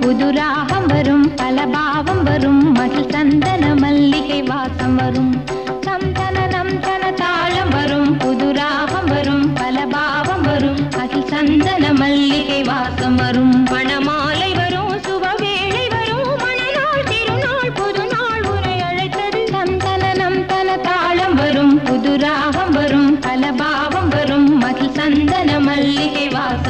புது ராகம் வரும் பல பாவம் வரும் மகிழ் சந்தன மல்லிகை வாசம் வரும். நம் தன நம் தன தாளம் வரும் புது ராகம் வரும் பல பாவம் வரும் மகிழ் சந்தன மல்லிகை வாசம் வரும். பணமாலை வரும் சுபவேளை வரும் மணநாள் திருநாள் புது நாள் உரை அழைத்தது. நம் தன நம் தன தாளம் வரும் புது ராகம் வரும் பல பாவம் வரும் மகிழ் சந்தன மல்லிகை வாசம்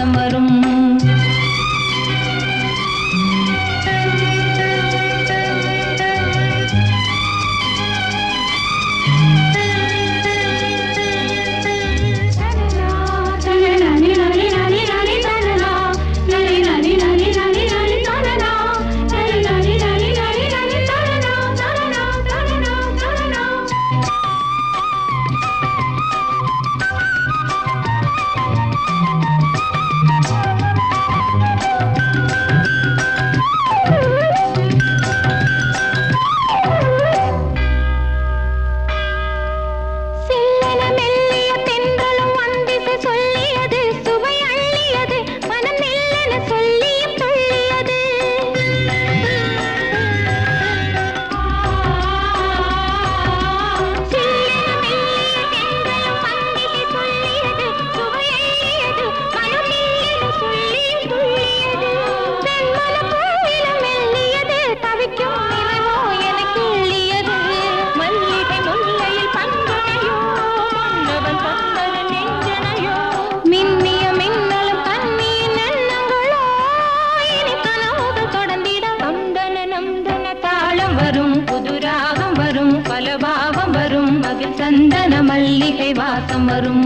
சந்தன மல்லிகை வாசம் வரும்.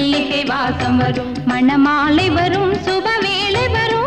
மல்லிகை வாசம் வரும். மணமாலை வரும் சுபவேளை வரும்.